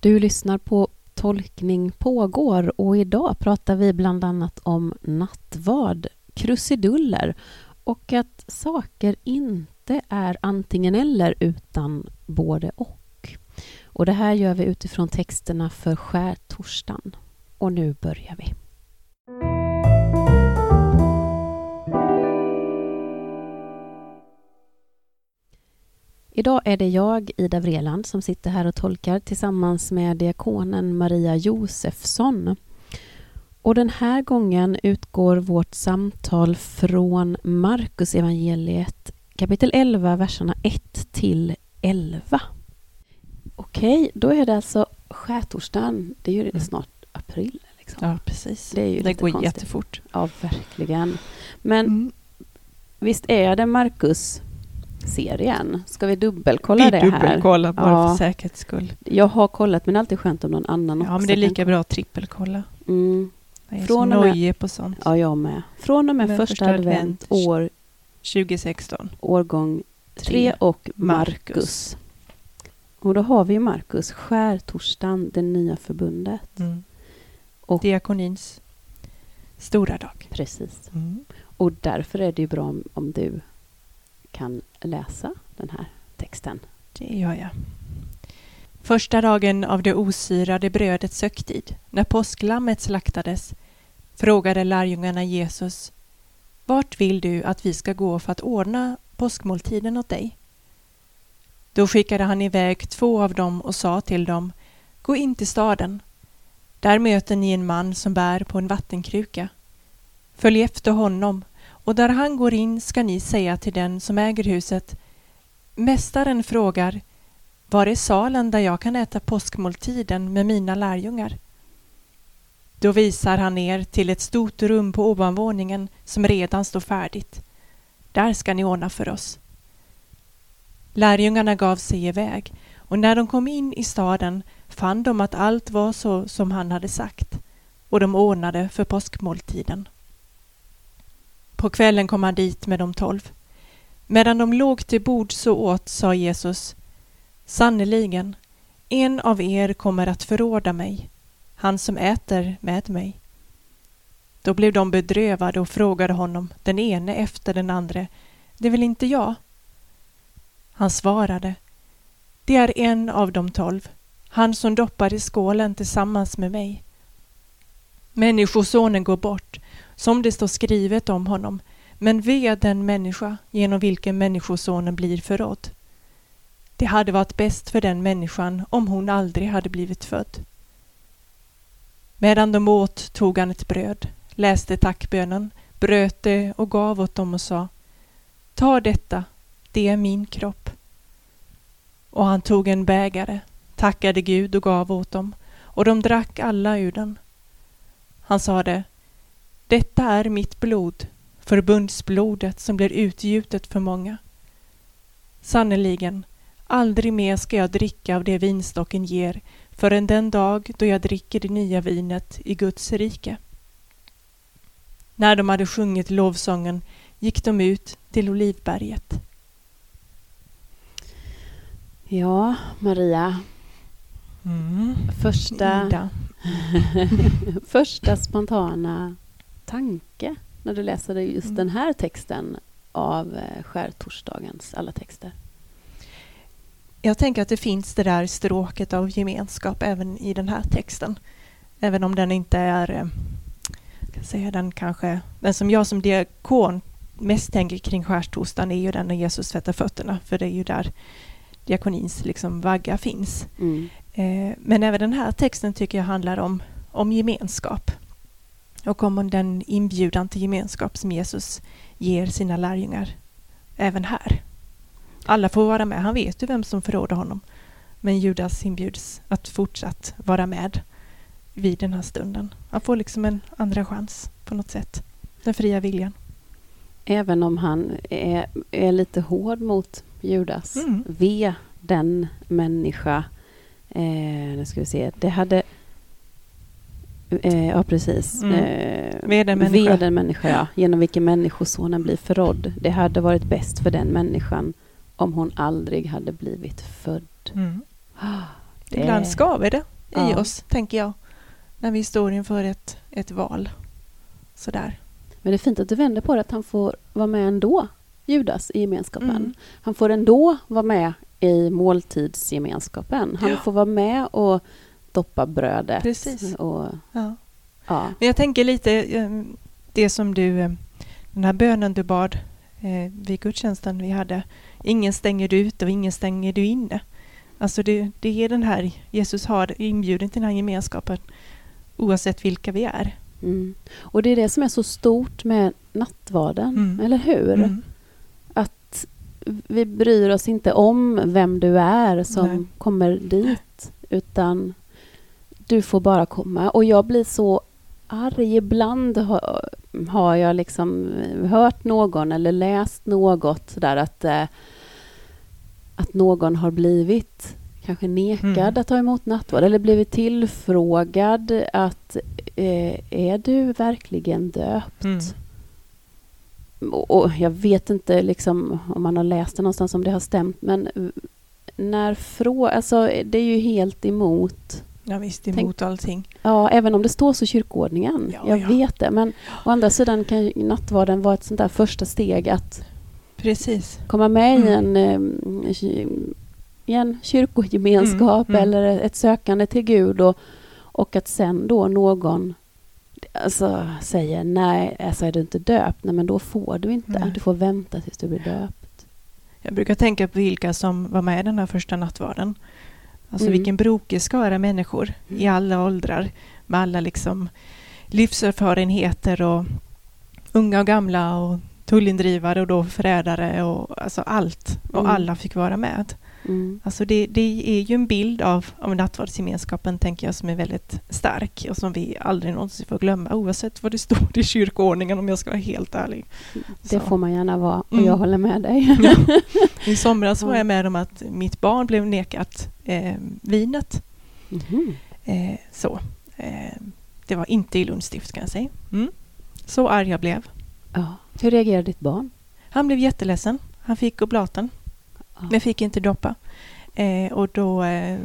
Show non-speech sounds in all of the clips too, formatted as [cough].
Du lyssnar på Tolkning pågår och idag pratar vi bland annat om nattvard, krusiduller och att saker inte är antingen eller utan både och. Och det här gör vi utifrån texterna för skärtorsdagen. Och nu börjar vi. Idag är det jag, Ida Vreland, som sitter här och tolkar tillsammans med diakonen Maria Josefsson. Och den här gången utgår vårt samtal från Markus evangeliet kapitel 11, verserna 1 till 11. Okej, då är det alltså skärtorsdagen. Det är ju mm. snart april. Liksom. Ja, precis. Det, är ju det går konstigt. jättefort. Ja, verkligen. Men mm. visst är det Markus serien. Ska vi dubbelkolla vi det här? dubbelkolla bara ja. för säkerhets skull. Jag har kollat, men det är alltid skönt om någon annan Ja, men det är lika bra att trippelkolla. Mm. Jag är Från så nojig på sånt. Ja, jag med. Från och med, med första, första advent, advent år 2016. Årgång 3 och Markus. Och då har vi Markus, skärtorsdagen, det nya förbundet. Mm. Och Diakonins stora dag. Precis. Mm. Och därför är det ju bra om, om du kan läsa den här texten. Det gör jag. Första dagen av det osyrade brödets högtid, när påsklammet slaktades, frågade lärjungarna Jesus Vart vill du att vi ska gå för att ordna påskmåltiden åt dig? Då skickade han iväg två av dem och sa till dem Gå in till staden. Där möter ni en man som bär på en vattenkruka. Följ efter honom och där han går in ska ni säga till den som äger huset Mästaren frågar Var är salen där jag kan äta påskmåltiden med mina lärjungar? Då visar han er till ett stort rum på ovanvåningen som redan står färdigt. Där ska ni ordna för oss. Lärjungarna gav sig iväg och när de kom in i staden fann de att allt var så som han hade sagt och de ordnade för påskmåltiden. På kvällen kom han dit med de tolv. Medan de låg till bord så åt sa Jesus Sannerligen, en av er kommer att förråda mig, han som äter med mig. Då blev de bedrövade och frågade honom, den ene efter den andra, det är väl inte jag? Han svarade, det är en av de tolv, han som doppar i skålen tillsammans med mig. Människosonen går bort, som det står skrivet om honom. Men ve den människa genom vilken Människosonen blir förrådd. Det hade varit bäst för den människan om hon aldrig hade blivit född. Medan de åt tog han ett bröd, läste tackbönen, bröt det och gav åt dem och sa Ta detta, det är min kropp. Och han tog en bägare, tackade Gud och gav åt dem, och de drack alla ur den. Han sade detta är mitt blod, förbundsblodet som blir utgjutet för många. Sannerligen, aldrig mer ska jag dricka av det vinstocken ger förrän den dag då jag dricker det nya vinet i Guds rike. När de hade sjungit lovsången gick de ut till Olivberget. Ja, Maria. Mm. Första, [laughs] första spontana tanke när du läser just mm. den här texten av eh, skärtorsdagens alla texter? Jag tänker att det finns det där stråket av gemenskap även i den här texten. Även om den inte är, eh, kan säga den kanske, den som jag som diakon mest tänker kring skärtorsdagen är ju den när Jesus tvättar fötterna, för det är ju där diakonins liksom vagga finns. Mm. Eh, men även den här texten tycker jag handlar om, om gemenskap och om den inbjudan till gemenskap som Jesus ger sina lärjungar även här. Alla får vara med. Han vet ju vem som förråder honom. Men Judas inbjuds att fortsatt vara med vid den här stunden. Han får liksom en andra chans på något sätt. Den fria viljan. Även om han är, är lite hård mot Judas. Mm. Ve den människa. Eh, nu ska vi se. Det hade Eh, ja, precis. Mm. Eh, ved en människa. Ved en människa, ja. Genom vilken människosonen blir förrådd. Det hade varit bäst för den människan om hon aldrig hade blivit född. Mm. [gasps] Det- Ibland skaver det i Ja. oss, tänker jag, när vi står inför ett, ett val. Sådär. Men det är fint att du vänder på det, att han får vara med ändå, Judas, i gemenskapen. Mm. Han får ändå vara med i måltidsgemenskapen. Han Ja. får vara med och doppa brödet. Precis. Och, Ja. ja. Men jag tänker lite eh, det som du, eh, den här bönen du bad eh, vid gudstjänsten vi hade. Ingen stänger du ute och ingen stänger du inne. Alltså det, det är den här, Jesus har inbjuden till den här gemenskapen oavsett vilka vi är. Mm. Och det är det som är så stort med nattvarden, Mm. eller hur? Mm. Att vi bryr oss inte om vem du är som Nej. kommer dit, utan du får bara komma. Och jag blir så arg. Ibland har, har jag liksom hört någon eller läst något sådär att, eh, att någon har blivit kanske nekad Mm. att ta emot nattvard eller blivit tillfrågad att eh, är du verkligen döpt? Mm. Och, och jag vet inte liksom om man har läst det någonstans om det har stämt men när frå... Alltså det är ju helt emot Ja, visst, Tänk- emot allting. Ja, även om det står så i kyrkoordningen. Ja, jag ja. vet det. Men å andra sidan kan ju nattvarden vara ett sånt där första steg att Precis. komma med i Mm. en, eh, i en kyrkogemenskap Mm, mm. eller ett sökande till Gud och, och att sen då någon alltså, säger nej, alltså är du inte döpt, nej men då får du inte. Nej. Du får vänta tills du blir döpt. Jag brukar tänka på vilka som var med i den här första nattvarden. Alltså Mm. vilken brokig skara människor i alla åldrar med alla liksom livserfarenheter och unga och gamla och tullindrivare och då förrädare och alltså allt. Och Mm. alla fick vara med. Mm. Alltså det, det är ju en bild av, av nattvardsgemenskapen tänker jag som är väldigt stark och som vi aldrig någonsin får glömma oavsett vad det står i kyrkoordningen om jag ska vara helt ärlig. Det Så. får man gärna vara och Mm. jag håller med dig. Ja. [laughs] I somras var Ja. jag med om att mitt barn blev nekat eh, vinet. Mhm. Eh, så. Eh, det var inte i Lunds stift kan jag säga. Mm. Så arg jag blev. Ja. Hur reagerar ditt barn? Han blev jätteledsen. Han fick oblaten, Men fick inte doppa. Eh, och då eh,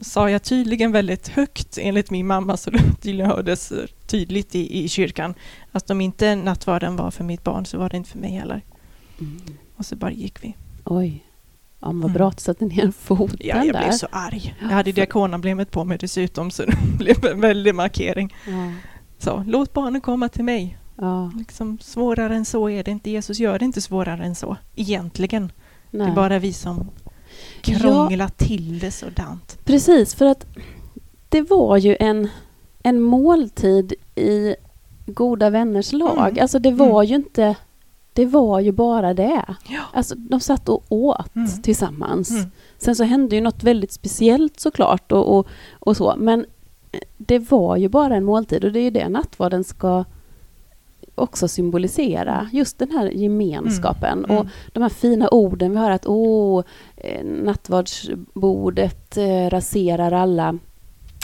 sa jag tydligen väldigt högt, enligt min mamma, så det tydligen hördes tydligt i, i kyrkan, att om inte nattvarden var för mitt barn så var det inte för mig heller. Mm. Och så bara gick vi. Oj. Ja, men vad Mm. bra att du satte ner foten Ja, jag där. blev så arg. Jag Ja, hade för- diakonemblemet på mig dessutom, så [laughs] det blev en väldig markering. Ja. Så, låt barnen komma till mig. Ja. Liksom, svårare än så är det inte. Jesus gör det inte svårare än så, egentligen. Det Nej. är bara vi som krånglar till det sådant. Precis, för att det var ju en, en måltid i goda vänners lag. Mm. Alltså det var Mm. ju inte... Det var ju bara det. Ja. Alltså de satt och åt Mm. tillsammans. Mm. Sen så hände ju något väldigt speciellt såklart och, och, och så. Men det var ju bara en måltid och det är ju det nattvarden ska också symbolisera. Just den här gemenskapen. Mm. Och de här fina orden vi har att åh, eh, nattvardsbordet eh, raserar alla,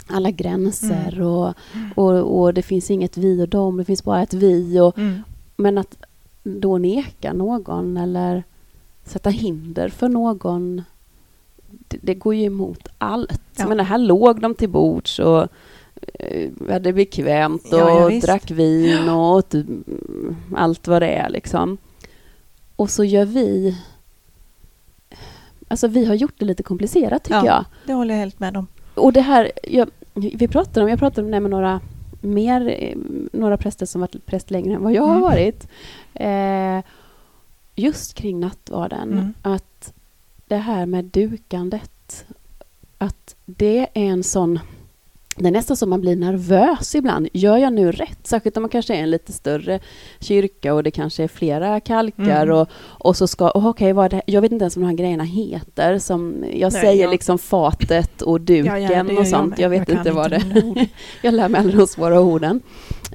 alla gränser Mm. och, och, och det finns inget vi och dem, det finns bara ett vi. Och, Mm. men att då neka någon eller sätta hinder för någon, det, det går ju emot allt. Ja. Men här låg de till bords och hade det bekvämt och Ja, ja, drack vin och åt allt vad det är liksom. Och så gör vi... Alltså vi har gjort det lite komplicerat tycker Ja. jag. Det håller jag helt med om. Och det här, jag, vi pratade om, jag pratade om det med några mer, eh, några präster som varit präst längre än vad jag har Mm. varit. Eh, just kring nattvarden, Mm. att det här med dukandet, att det är en sån det är nästan som man blir nervös ibland. Gör jag nu rätt? Särskilt om man kanske är en lite större kyrka och det kanske är flera kalkar Mm. och, och så ska, oh, okej, vad det? jag vet inte ens vad de här grejerna heter. Som jag Nej, säger jag- liksom fatet och duken Ja, ja, det och sånt. med. Jag vet kan inte vad det mina [laughs] ord. Jag lär mig aldrig de svåra orden.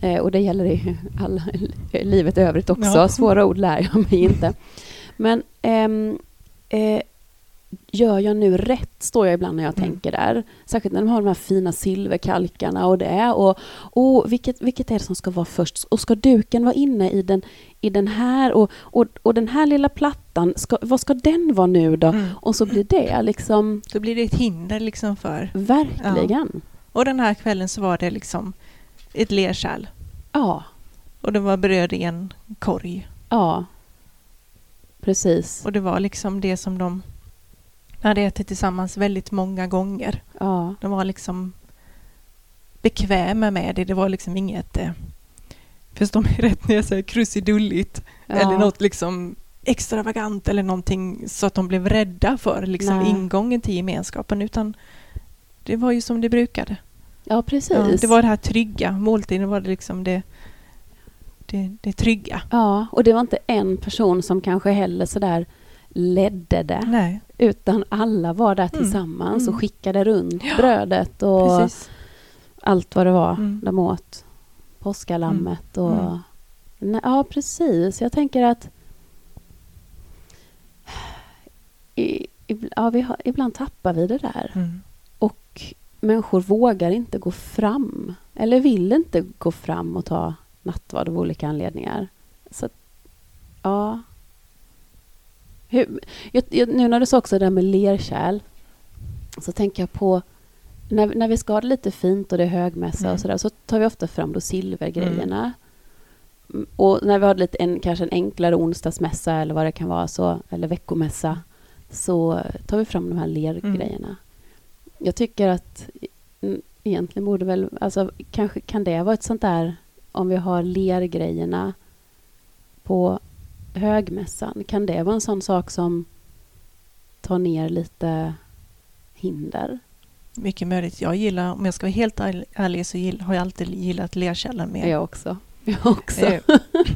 Eh, och det gäller i alla, livet i övrigt också. Ja. Svåra ord lär jag mig inte. Men ehm, eh, gör jag nu rätt, står jag ibland när jag Mm. tänker där. Särskilt när de har de här fina silverkalkarna och det. Och, och vilket, vilket är det som ska vara först? Och ska duken vara inne i den, i den här? Och, och, och den här lilla plattan ska, vad ska den vara nu då? Mm. Och så blir det liksom, Då blir det ett hinder liksom för... verkligen. Och den här kvällen så var det liksom ett lerkärl. Ja, Och det var bröd i en korg. ja. Precis. Och det var liksom det som de hade ätit tillsammans väldigt många gånger. Ja, De var liksom bekväma med det. Det var liksom inget... Eh, förstå mig rätt när jag säger krusidulligt. ja. Eller något liksom extravagant eller någonting så att de blev rädda för liksom Nej. ingången till gemenskapen. Utan det var ju som det brukade. Ja, precis. Ja, det var det här trygga. Måltiden var det liksom det, det, det trygga. Ja, och det var inte en person som kanske heller sådär ledde det, Nej, utan alla var där Mm, tillsammans mm. och skickade runt Ja, brödet och precis. allt vad det var Mm. de åt. Påskalammet och... Mm. Nej, ja, precis. Jag tänker att... I, ja, vi har, ibland tappar vi det där. Mm. Och människor vågar inte gå fram. Eller vill inte gå fram och ta nattvard av olika anledningar. Så att, ja. Hur, jag, jag, nu när du sa också det där med lerkärl. Så tänker jag på när, när vi ska ha det lite fint och det är högmässa Mm. och sådär så tar vi ofta fram då silvergrejerna. Mm, Och när vi har lite en, kanske en enklare onsdagsmässa eller vad det kan vara, så, eller veckomässa, så tar vi fram de här lergrejerna. Jag tycker att mm, egentligen borde väl, alltså kanske kan det vara ett sånt där, om vi har lergrejerna på högmässan, kan det vara en sån sak som tar ner lite hinder? Mycket möjligt. Jag gillar, om jag ska vara helt ärlig- så gill, har jag alltid gillat lerkällan mer. Jag också. [laughs] Jag också. Eh,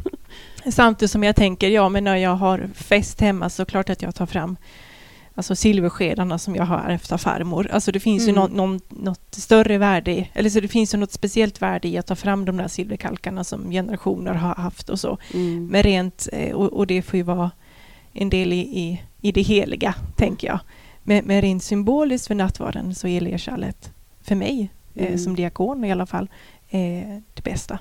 [laughs] Samtidigt som jag tänker, ja men när jag har fest hemma så klart att jag tar fram alltså silverskedarna som jag har av farmor. Alltså det finns ju Mm. någon, någon, något större värde, eller så det finns ju något speciellt värde i att ta fram de där silverkalkarna som generationer har haft och så. Mm. Men rent, eh, och, och det får ju vara en del i, i, i det heliga, tänker jag. Men, men rent symboliskt för nattvarden så är lerkärlet, för mig, eh, Mm. som diakon i alla fall, eh, det bästa.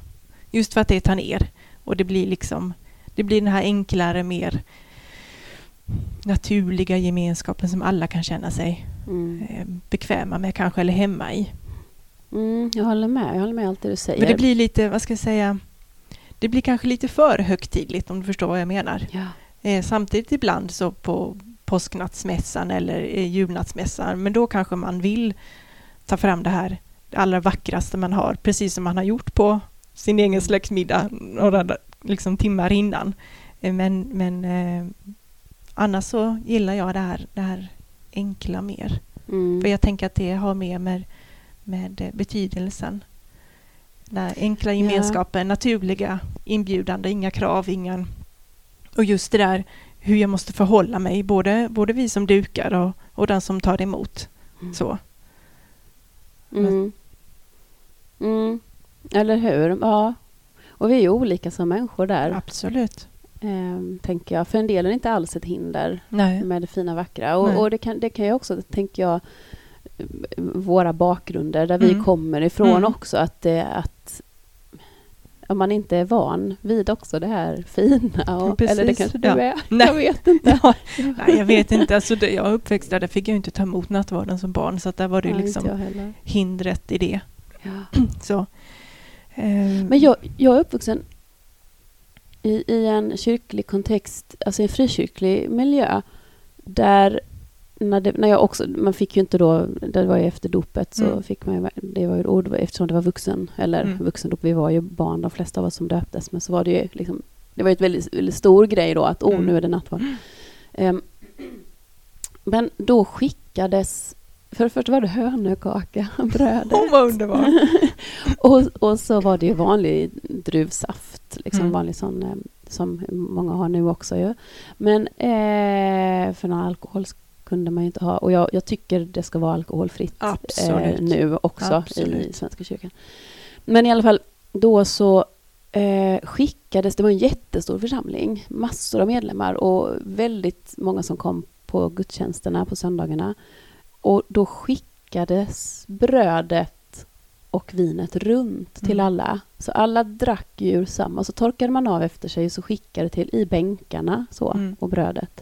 Just för att det tar ner och det blir liksom, det blir den här enklare, mer naturliga gemenskapen som alla kan känna sig Mm. eh, bekväma med kanske, eller hemma i. Mm, jag håller med. Jag håller med allt det du säger. Men det blir lite, vad ska jag säga, det blir kanske lite för högtidligt om du förstår vad jag menar. ja. Eh, samtidigt ibland så på påsknattsmässan eller eh, julnattsmässan, men då kanske man vill ta fram det här det allra vackraste man har, precis som man har gjort på sin egen släktmiddag några liksom, timmar innan. Eh, men men eh, annars så gillar jag det här, det här enkla mer. Mm. För jag tänker att det har mer med, med eh, betydelsen. Den enkla gemenskapen, naturliga, inbjudande, inga krav, ingen... Och just det där hur jag måste förhålla mig, både, både vi som dukar och, och den som tar emot. Mm. Så. Mm. Mm. Eller hur? Ja. Och vi är ju olika som människor där, Absolut. Ehm, tänker jag. För en del är det inte alls ett hinder Nej. med det fina vackra. Och, och det, kan, det kan ju också, tänker jag, eh, våra bakgrunder där vi Mm. kommer ifrån Mm. också, att, att om man inte är van vid också det här [laughs] fina. Och, Precis, eller det kanske du ja. är. [laughs] Nej. Jag vet inte. Ja, nej, jag vet inte. Alltså, det, jag uppväxt där, där fick jag inte ta emot nattvarden som barn, så att där var det Nej, liksom hindret i det. Ja. [clears throat] Så. Eh, Men jag, jag är uppvuxen i, i en kyrklig kontext, alltså en frikyrklig miljö, där när, det, när jag också, man fick ju inte då, det var ju efter dopet, så Mm. fick man ju, det var ju ord, eftersom det var vuxen, eller Mm. vuxendop, vi var ju barn de flesta av oss som döptes, men så var det ju liksom, det var ju ett väldigt, väldigt stor grej då, att åh, Mm. nu är det nattvard. Ehm, men då skickades, för det första var det hönökaka, [laughs] brödet. Hon var underbar. [laughs] Och, och så var det ju vanlig druvsaft, liksom Mm. vanlig sån eh, som många har nu också ju. Men eh, för någon alkohol kunde man ju inte ha. Och jag, jag tycker det ska vara alkoholfritt eh, nu också i Absolut. Svenska kyrkan. Men i alla fall, då så eh, skickades, det var en jättestor församling, massor av medlemmar och väldigt många som kom på gudstjänsterna på söndagarna. Och då skickades brödet och vinet runt till Mm. alla. Så alla drack ju ur samma. Så torkade man av efter sig och så skickade till i bänkarna så, Mm. och brödet.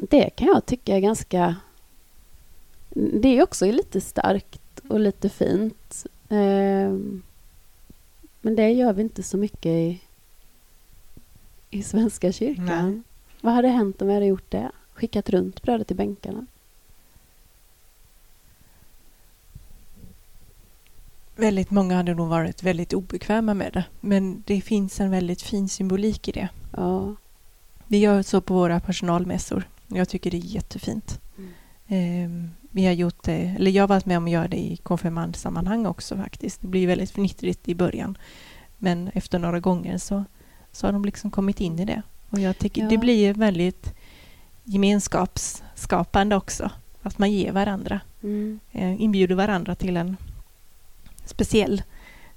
Det kan jag tycka är ganska... Det är också lite starkt och lite fint. Ehm, Men det gör vi inte så mycket i, i Svenska kyrkan. Nej. Vad hade hänt om vi hade gjort det? Skickat runt brödet i bänkarna? Väldigt många hade nog varit väldigt obekväma med det. Men det finns en väldigt fin symbolik i det. Ja. Vi gör så på våra personalmässor. Jag tycker det är jättefint. Mm. Ehm, vi har gjort det, eller jag har varit med om att göra det i konfirmandsammanhang också faktiskt. Det blir väldigt fnittrigt i början. Men efter några gånger så, så har de liksom kommit in i det. Och jag tycker Ja. det blir väldigt gemenskapsskapande också. Att man ger varandra, Mm. eh, inbjuder varandra till en speciell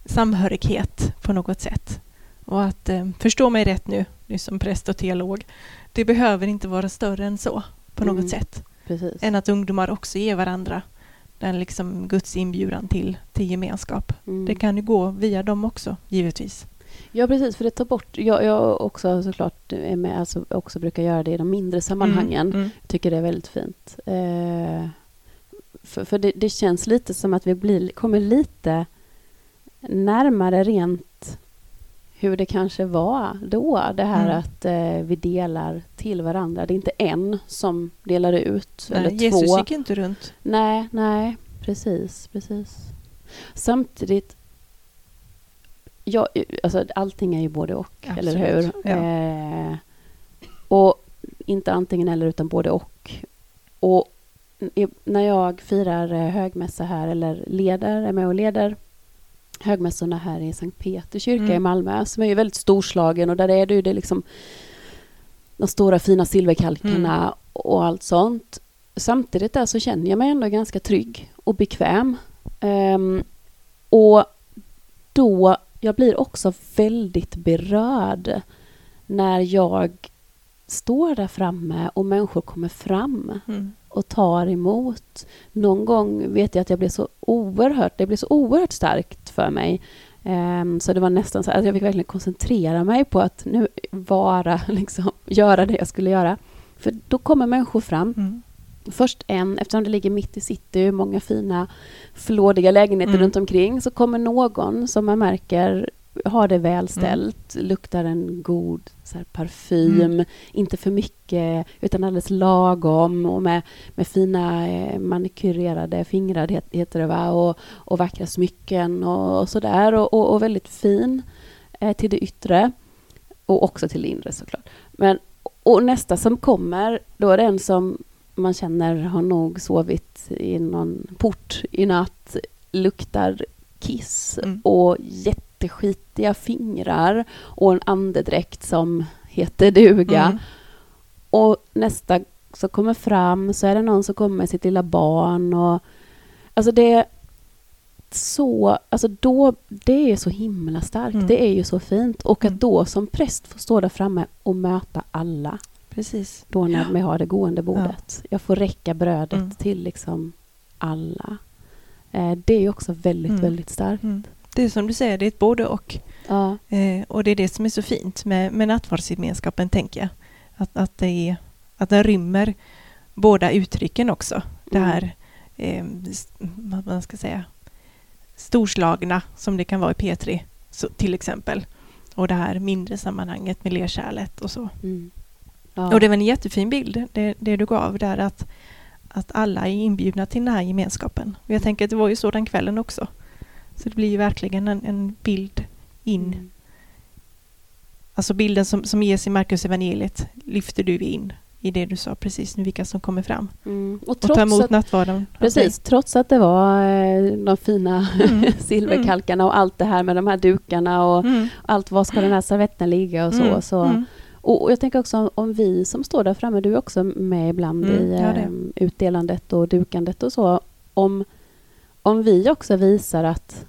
samhörighet på något sätt. Och att eh, förstå mig rätt nu, nu som präst och teolog. Det behöver inte vara större än så på något Mm. sätt. Precis. Än att ungdomar också ger varandra den liksom Guds inbjudan till, till gemenskap. Mm. Det kan ju gå via dem också, givetvis. Ja, precis. För det tar bort... Jag, jag också såklart är med, alltså också brukar göra det i de mindre sammanhangen. Mm, mm. Jag tycker det är väldigt fint. Eh, för för det, det känns lite som att vi blir, kommer lite närmare rent hur det kanske var då. Det här Mm. att eh, vi delar till varandra. Det är inte en som delar ut. Nej, eller Jesus två. gick inte runt. Nej, nej, precis, precis. Samtidigt, ja, alltså allting är ju både och, eller hur? Absolut, ja. Eh, och inte antingen eller, utan både och. Och när jag firar eh, högmässa här, eller leder, är med och leder högmässorna här i Sankt Peters kyrka Mm. i Malmö, som är ju väldigt storslagen och där är det ju det liksom de stora fina silverkalkarna Mm. och allt sånt. Samtidigt där så känner jag mig ändå ganska trygg och bekväm. Ehm, och då, jag blir också väldigt berörd när jag står där framme och människor kommer fram Mm. Och tar emot. Någon gång vet jag att jag blev så oerhört, det blev så oerhört starkt för mig. Ehm, så det var nästan så att jag fick verkligen koncentrera mig på att nu vara, [laughs] liksom, göra det jag skulle göra. För då kommer människor fram. Mm. Först en, eftersom det ligger mitt i city, många fina flådiga lägenheter Mm. runt omkring, så kommer någon som man märker har det välställt, Mm. luktar en god så här, parfym, inte för mycket utan alldeles lagom och med, med fina eh, manikyrerade fingrar het, heter det va? Och, och vackra smycken och, och sådär och, och, och väldigt fin eh, till det yttre och också till det inre såklart. Men, och nästa som kommer, då är det en som man känner har nog sovit i någon port i natt, luktar kiss Mm. och jätteskitiga fingrar och en andedräkt som heter duga. Mm. Och nästa som kommer fram så är det någon som kommer med sitt lilla barn. Och, alltså det är så, alltså då, det är så himla starkt. Mm. Det är ju så fint. Och att Mm. då som präst få stå där framme och möta alla Precis. då när Ja. vi har det gående bordet. Jag får räcka brödet Mm. till liksom alla. Eh, det är ju också väldigt, Mm. väldigt starkt. Mm. Det är som du säger, det är ett både och. Ja. Eh, och det är det som är så fint med, med nattvardsgemenskapen, tänker jag. Att, att, det är, att den rymmer båda uttrycken också. Det Mm. här, eh, vad man ska säga, storslagna som det kan vara i P3 så, till exempel. Och det här mindre sammanhanget med lerkärlet och så. Mm. Ja. Och det var en jättefin bild, det, det du gav där, att, att alla är inbjudna till den här gemenskapen. Och jag tänker att det var ju så den kvällen också. Så det blir ju verkligen en, en bild in Mm. Alltså bilden som, som ges i Markus evangeliet lyfter du in i det du sa precis nu, vilka som kommer fram Mm. Och och tar emot att, nattvarden. precis, trots att det var eh, de fina dig. [laughs] Mm. silverkalkarna och allt det här med de här dukarna och Mm. allt, var ska den här servetten ligga och så. Mm. så. Mm. Och, jag tänker också om, om vi som står där framme, du är också med ibland Mm, i ja, eh, utdelandet och dukandet och så. Om, om vi också visar att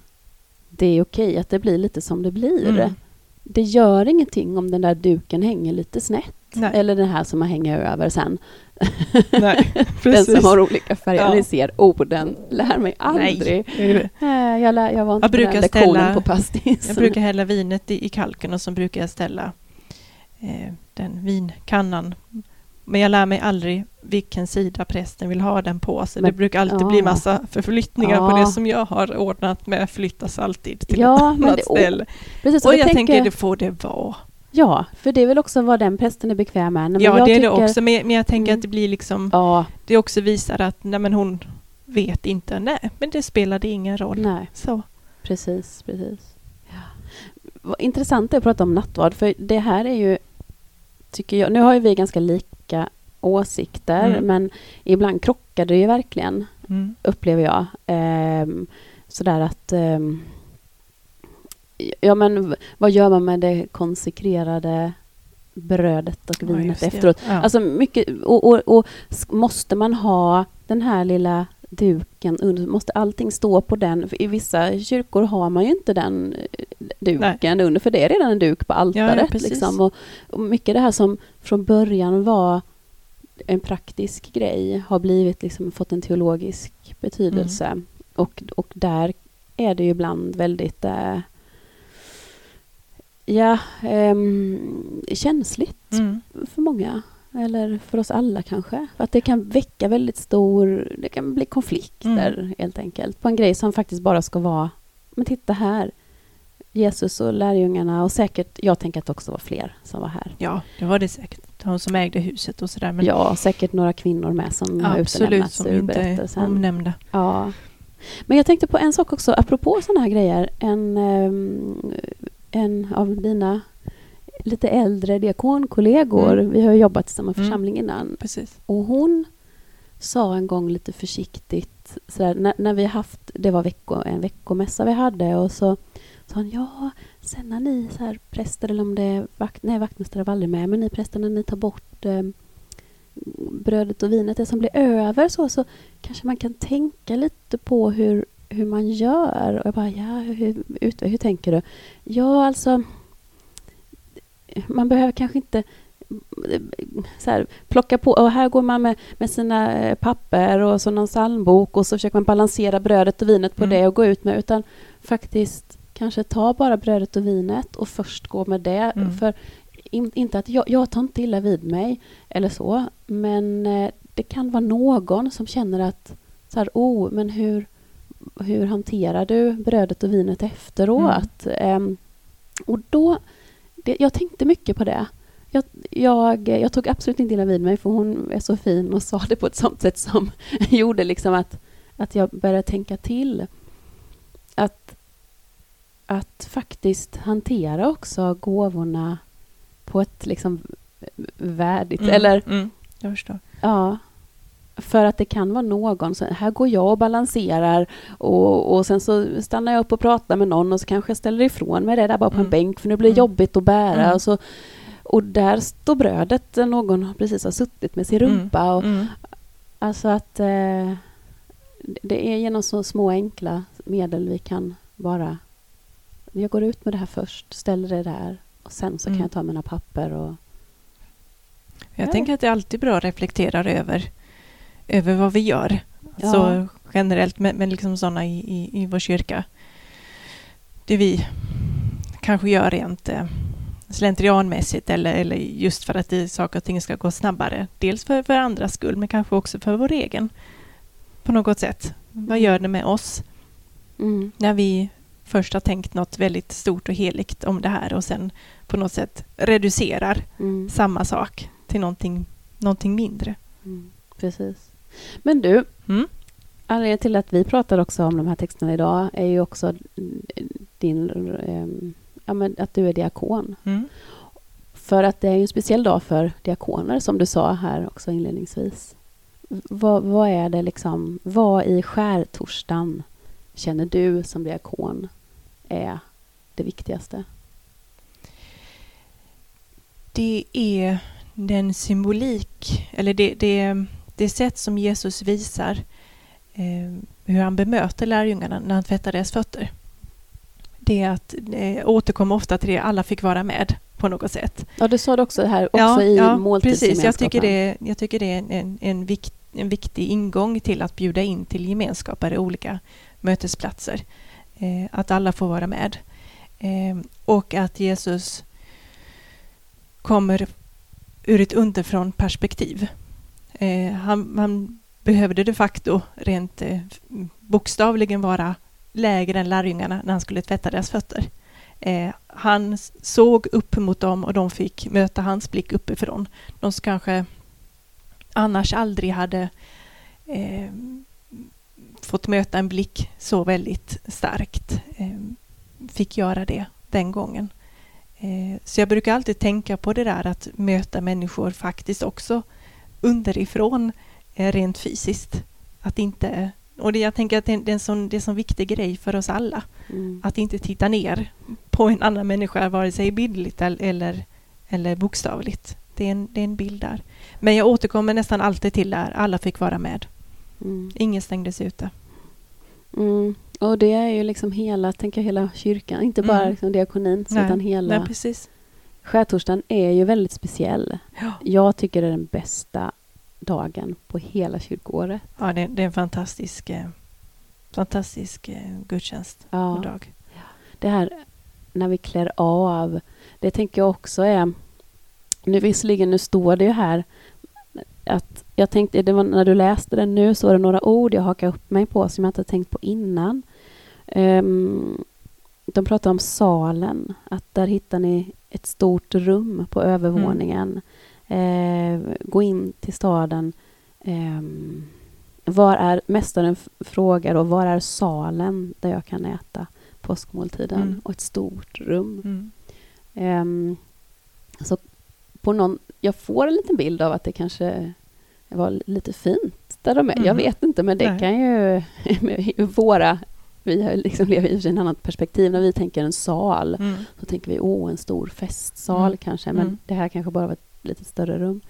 det är okej att det blir lite som det blir. Mm. Det gör ingenting om den där duken hänger lite snett. Nej. Eller den här som man hänger över sen. [laughs] Nej, [laughs] Den som har olika färger. Ja. Ni ser orden. Lär mig aldrig. Nej. Eh, Jag, lär, jag var inte Jag den brukar lektionen ställa- på pastis. Jag brukar hälla vinet i, i kalken och så brukar jag ställa eh, den vinkannan. Men jag lär mig aldrig vilken sida prästen vill ha den på. Så Men- det brukar alltid ja. bli massa förflyttningar på Ja. det som jag har ordnat med flyttas alltid till Ja, ett annat det- ställe. Precis, Och och jag tänker, tänker, det får det vara. Ja, för det är väl också vad den prästen är bekväm med. Men ja, jag det är det också. Men, men jag tänker Mm. att det blir liksom... Ja, Det också visar att nej, men hon vet inte. Nej, men det spelade ingen roll. nej. Så. Precis, precis. Ja. Intressant är att prata om nattvard, för det här är ju, tycker jag, nu har ju vi ganska lika åsikter, Mm. men ibland krockar det ju verkligen, Mm. upplever jag. Ehm, sådär att, ehm, ja men vad gör man med det konsekrerade brödet och Ja, vinet det. efteråt? Ja. Alltså mycket, och, och, och måste man ha den här lilla duken måste allting stå på den? För I vissa kyrkor har man ju inte den eh, duken under, för det är redan en duk på altaret. precis. liksom. och, och mycket det här som från början var en praktisk grej har blivit liksom, fått en teologisk betydelse. Mm. Och, och där är det ju ibland väldigt eh, ja, ehm, känsligt Mm. för många. Eller för oss alla kanske. För att det kan väcka väldigt stor... Det kan bli konflikter Mm. helt enkelt. På en grej som faktiskt bara ska vara... Men titta här. Jesus och lärjungarna och säkert... Jag tänker att det också var fler som var här. Ja, det var det säkert. De som ägde huset och sådär. Men Ja, säkert några kvinnor med som har absolut, utelämnats som ur berättelsen. omnämnda. Ja. Men jag tänkte på en sak också, apropå sådana här grejer. En, ehm, en av dina lite äldre diakonkollegor, Mm. vi har jobbat i samma Mm. församling innan, Precis. och hon sa en gång lite försiktigt, sådär, när, när vi haft, det var vecko, en veckomässa vi hade, och så sa hon, ja, sen när ni så här präster, eller om det är vakt, nej, vaktmästare var aldrig med, men ni präster när ni tar bort eh, brödet och vinet, det som blir över, så, så kanske man kan tänka lite på hur, hur man gör. Och jag bara, ja, hur, ut, hur tänker du? Ja, alltså, man behöver kanske inte så här, plocka på, och här går man med, med sina eh, papper och så någon psalmbok och så försöker man balansera brödet och vinet på Mm. det och gå ut med, utan faktiskt kanske ta bara brödet och vinet och först gå med det. Mm. För in, inte att jag, jag tar inte illa vid mig eller så, men eh, det kan vara någon som känner att så här, oh, men hur, hur hanterar du brödet och vinet efteråt? Ehm, och då, det, jag tänkte mycket på det. Jag, jag, jag tog absolut inte illa vid mig för hon är så fin och sa det på ett sånt sätt som [laughs] gjorde liksom att, att jag började tänka till. Att, att faktiskt hantera också gåvorna på ett liksom värdigt, Mm. eller Mm. Jag förstår. Ja. För att det kan vara någon, så här går jag och balanserar och, och sen så stannar jag upp och pratar med någon och så kanske jag ställer ifrån mig det där bara på en Mm. bänk för nu blir det Mm. jobbigt att bära. Mm. Och, så, och där står brödet där någon precis har suttit med sin rumpa. Och, Mm. Alltså att eh, det är genom så små enkla medel vi kan bara... Jag går ut med det här först, ställer det där och sen så Mm. kan jag ta mina papper och... Jag Ja. tänker att det är alltid bra att reflektera över, över vad vi gör. Ja. Så generellt, men, men liksom sådana i, i, i vår kyrka. Det vi kanske gör rent eh, slentrianmässigt eller, eller just för att det, saker och ting ska gå snabbare. Dels för, för andras skull, men kanske också för vår egen. På något sätt. Vad gör det med oss Mm. när vi först har tänkt något väldigt stort och heligt om det här och sen på något sätt reducerar Mm. samma sak till någonting, någonting mindre. Mm, precis. Men du, Mm. anledningen till att vi pratar också om de här texterna idag är ju också din, ehm, ja, men att du är diakon. Mm. För att det är ju en speciell dag för diakoner, som du sa här också inledningsvis. Vad, vad är det liksom, vad i skärtorsdagen känner du som diakon är det viktigaste? Det är den symbolik, eller det, det, det sätt som Jesus visar eh, hur han bemöter lärjungarna när han tvättar deras fötter. Det är att eh, återkomma ofta till det, alla fick vara med. på något sätt. Ja, du sa det också här också ja, i ja, måltidsgemenskapen. Precis, jag tycker det, jag tycker det är en, en, en, vikt, en viktig ingång till att bjuda in till gemenskaper i olika mötesplatser. Eh, att alla får vara med. Eh, och att Jesus kommer ur ett underifrån perspektiv. Eh, han, han, behövde de facto rent eh, bokstavligen vara lägre än lärjungarna när han skulle tvätta deras fötter. Eh, han såg upp mot dem och de fick möta hans blick uppifrån. De som kanske annars aldrig hade eh, fått möta en blick så väldigt starkt eh, fick göra det den gången. Eh, så jag brukar alltid tänka på det där att möta människor faktiskt också underifrån eh, rent fysiskt. Att inte, och det, jag tänker att det är, en sån, det är en sån viktig grej för oss alla. Mm. Att inte titta ner på en annan människa, vare sig bildligt eller, eller bokstavligt. Det är, en, det är en bild där. Men jag återkommer nästan alltid till där alla fick vara med. Mm. Ingen stängdes ute. Mm. Och det är ju liksom hela, tänker hela kyrkan, inte bara mm. liksom diakonin, utan hela... Nej, precis. Skärtorsdagen är ju väldigt speciell. Ja. Jag tycker det är den bästa dagen på hela kyrkoåret. Ja, det, det är en fantastisk, eh, fantastisk eh, gudstjänst ja. och dag. Det här när vi klär av, det tänker jag också är... Nu visserligen, nu står det ju här att jag tänkte, det var när du läste den nu så var det några ord jag hakade upp mig på som jag inte tänkt på innan. Um, de pratar om salen, att där hittar ni ett stort rum på övervåningen. Mm. Uh, gå in till staden. Um, var är, mästaren frågar och var är salen där jag kan äta påskmåltiden? Mm. Och ett stort rum. Mm. Um, så på någon, jag får en liten bild av att det kanske var lite fint där de är. Mm. Jag vet inte, men det Nej. kan ju... [laughs] våra... Vi har liksom lever i ett annat perspektiv. När vi tänker en sal mm. så tänker vi åh, en stor festsal mm. kanske. Men mm. det här kanske bara var ett lite större rum.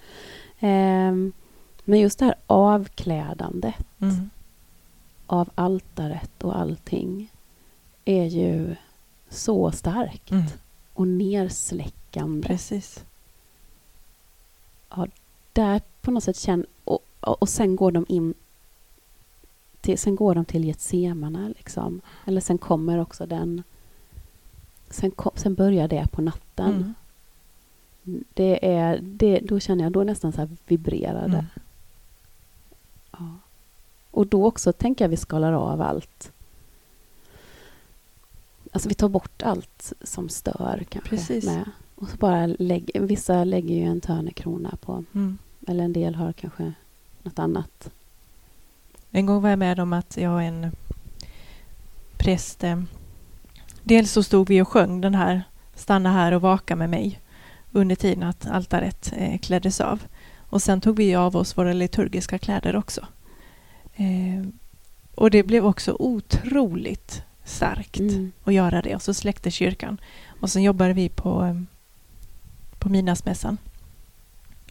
Um, men just det här avklädandet mm. av altaret och allting är ju så starkt mm. och nersläckande. Precis. Ja, där på något sätt känner... Och, och, och sen går de in till, sen går de till Getsemane, liksom. Eller sen kommer också den... Sen, kom, sen börjar det på natten. Mm. Det är, det, då känner jag, då nästan så här vibrerade. Mm. Ja. Och då också tänker jag vi skalar av allt. Alltså vi tar bort allt som stör kanske. Precis. Med. Och så bara lägg, vissa lägger ju en törnekrona på mm. Eller en del har kanske något annat. En gång var jag med om att jag och en präst... Eh, dels så stod vi och sjöng den här Stanna här och vaka med mig under tiden att altaret eh, kläddes av. Och sen tog vi av oss våra liturgiska kläder också. Eh, och det blev också otroligt starkt mm. att göra det. Och så släckte kyrkan. Och sen jobbade vi på, eh, på midnattsmässan.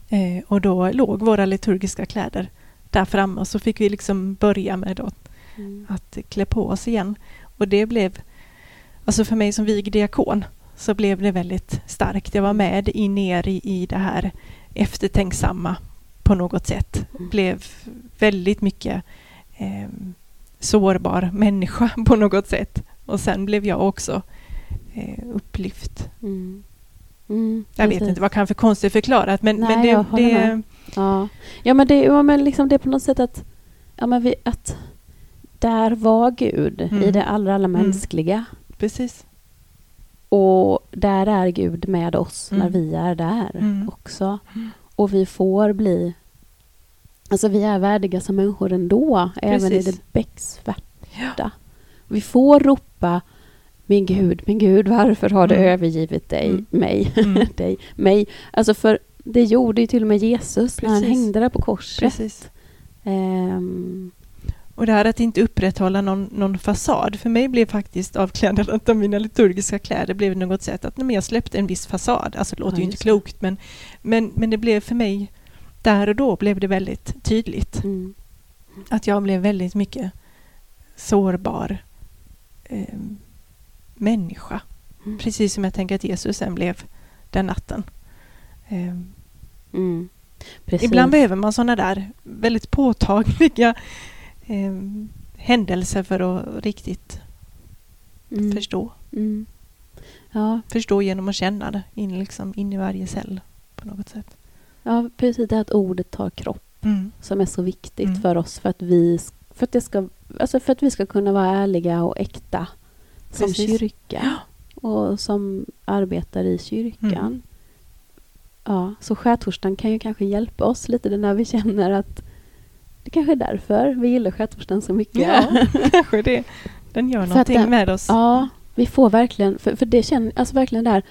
Eh, och då låg våra liturgiska kläder där framme och så fick vi liksom börja med då mm. att klä på oss igen. Och det blev, alltså för mig som vigd diakon, så blev det väldigt starkt. Jag var med in ner i, i det här eftertänksamma på något sätt. Mm. Blev väldigt mycket eh, sårbar människa [laughs] på något sätt. Och sen blev jag också eh, upplyft. Mm. Mm, jag vet inte, vad kan för konstigt förklarat men, Nej, men det... det ja. ja, men det, ja, men liksom det är på något sätt att, ja, men vi, att där var Gud mm. i det allra, allra mm. mänskliga. Precis. Och där är Gud med oss när mm. vi är där mm. också. Och vi får bli... Alltså vi är värdiga som människor ändå, Precis. även i det becksvärta. Ja. Vi får ropa min Gud, min Gud, varför har du mm. övergivit dig, mm. mig, mm. [laughs] dig, mig? Alltså för det gjorde ju till och med Jesus Precis. när han hängde där på korset. Um, och det här att inte upprätthålla någon, någon fasad, för mig blev faktiskt avklädandet [laughs] av mina liturgiska kläder blev något sätt att nej, jag släppte en viss fasad. Alltså det låter ja, ju inte klokt, men, men, men det blev för mig, där och då blev det väldigt tydligt. Mm. Att jag blev väldigt mycket sårbar. Um, människa. Mm. Precis som jag tänker att Jesus sen blev den natten. Eh, Mm. Ibland behöver man sådana där väldigt påtagliga eh, händelser för att riktigt mm. förstå. Mm. Ja, Förstå genom att känna det in, liksom, in i varje cell på något sätt. ja, precis det här att ordet tar kropp Mm. som är så viktigt Mm. för oss för att vi för att, det ska, alltså för att vi ska kunna vara ärliga och äkta som Precis. kyrka och som arbetar i kyrkan. Mm. Ja, så skärtorsdagen kan ju kanske hjälpa oss lite när vi känner att det kanske är därför vi gillar skärtorsdagen så mycket. Ja, [laughs] kanske det. Den gör För någonting den- med oss. Ja, vi får verkligen, för, för det känner, alltså verkligen där,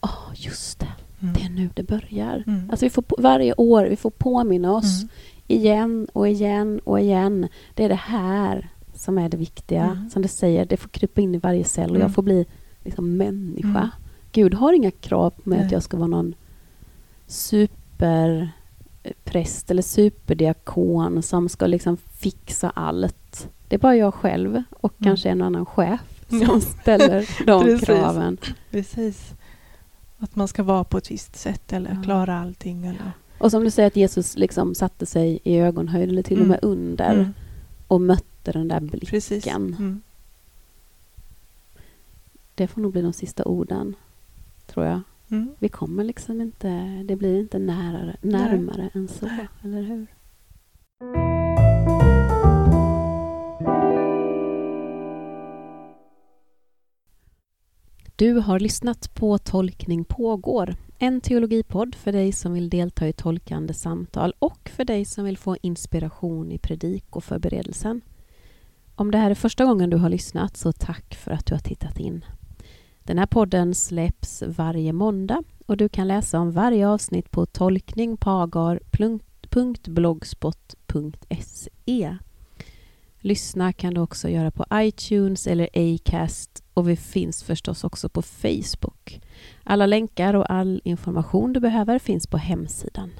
åh just det, Mm. det är nu det börjar. Mm. Alltså vi får varje år, vi får påminna oss Mm. igen och igen och igen. Det är det här som är det viktiga. Mm. Som du säger, det får krypa in i varje cell och Mm. jag får bli liksom människa. Mm. Gud har inga krav på mig att jag ska vara någon superpräst eller superdiakon som ska liksom fixa allt. Det är bara jag själv och Mm. kanske en annan chef [laughs] som ställer de Precis. kraven. Precis. Att man ska vara på ett visst sätt eller Ja. klara allting. Eller... Och som du säger att Jesus liksom satte sig i ögonhöjd eller till och Mm. med under Mm. och mötte den där blicken. Precis. Mm. Det får nog bli de sista orden, tror jag. Mm. Vi kommer liksom inte, det blir inte närare, närmare än så, Nej. eller hur? Du har lyssnat på Tolkning pågår, en teologipodd för dig som vill delta i tolkande samtal och för dig som vill få inspiration i predik och förberedelsen. Om det här är första gången du har lyssnat så tack för att du har tittat in. Den här podden släpps varje måndag och du kan läsa om varje avsnitt på tolkningpagar.blogspot.se. Lyssna kan du också göra på iTunes eller Acast och vi finns förstås också på Facebook. Alla länkar och all information du behöver finns på hemsidan.